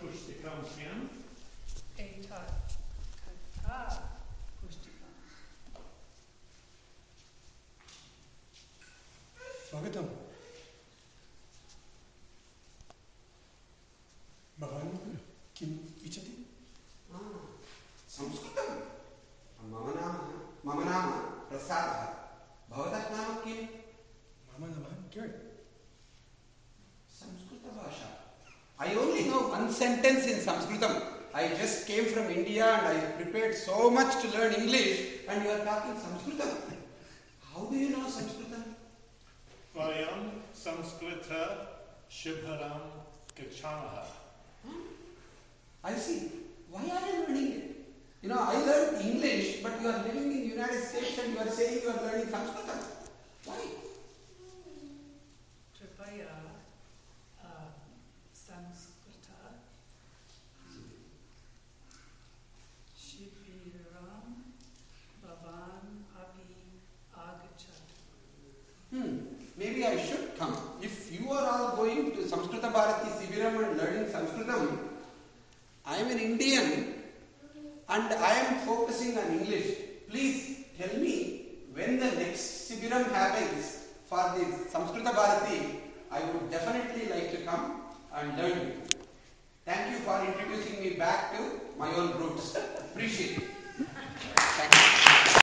Pushtika sen. Eta kata pushtika. स्वागतम भवान् किम् इच्छति संस्कृतं मम नाम मम नाम प्रसादः भवतः नाम किं मम नाम किम् संस्कृतभाषा अयो one sentence in Sanskritam. I just came from India and I prepared so much to learn English and you are talking Sanskritam. How do you know Sanskritam? Vayam Sanskritam Shibharam Gachamaha. I see. Why are you learning it? You know, I learned English, but you are living in United States and you are saying you are learning Sanskritam. Hmm, maybe I should come. If you are all going to Samskrita Bharati Sibiram and learning Sanskritam, I am an Indian and I am focusing on English. Please tell me when the next Sibiram happens for the Samskrita Bharati, I would definitely like to come and learn. Thank you for introducing me back to my own roots. Appreciate it.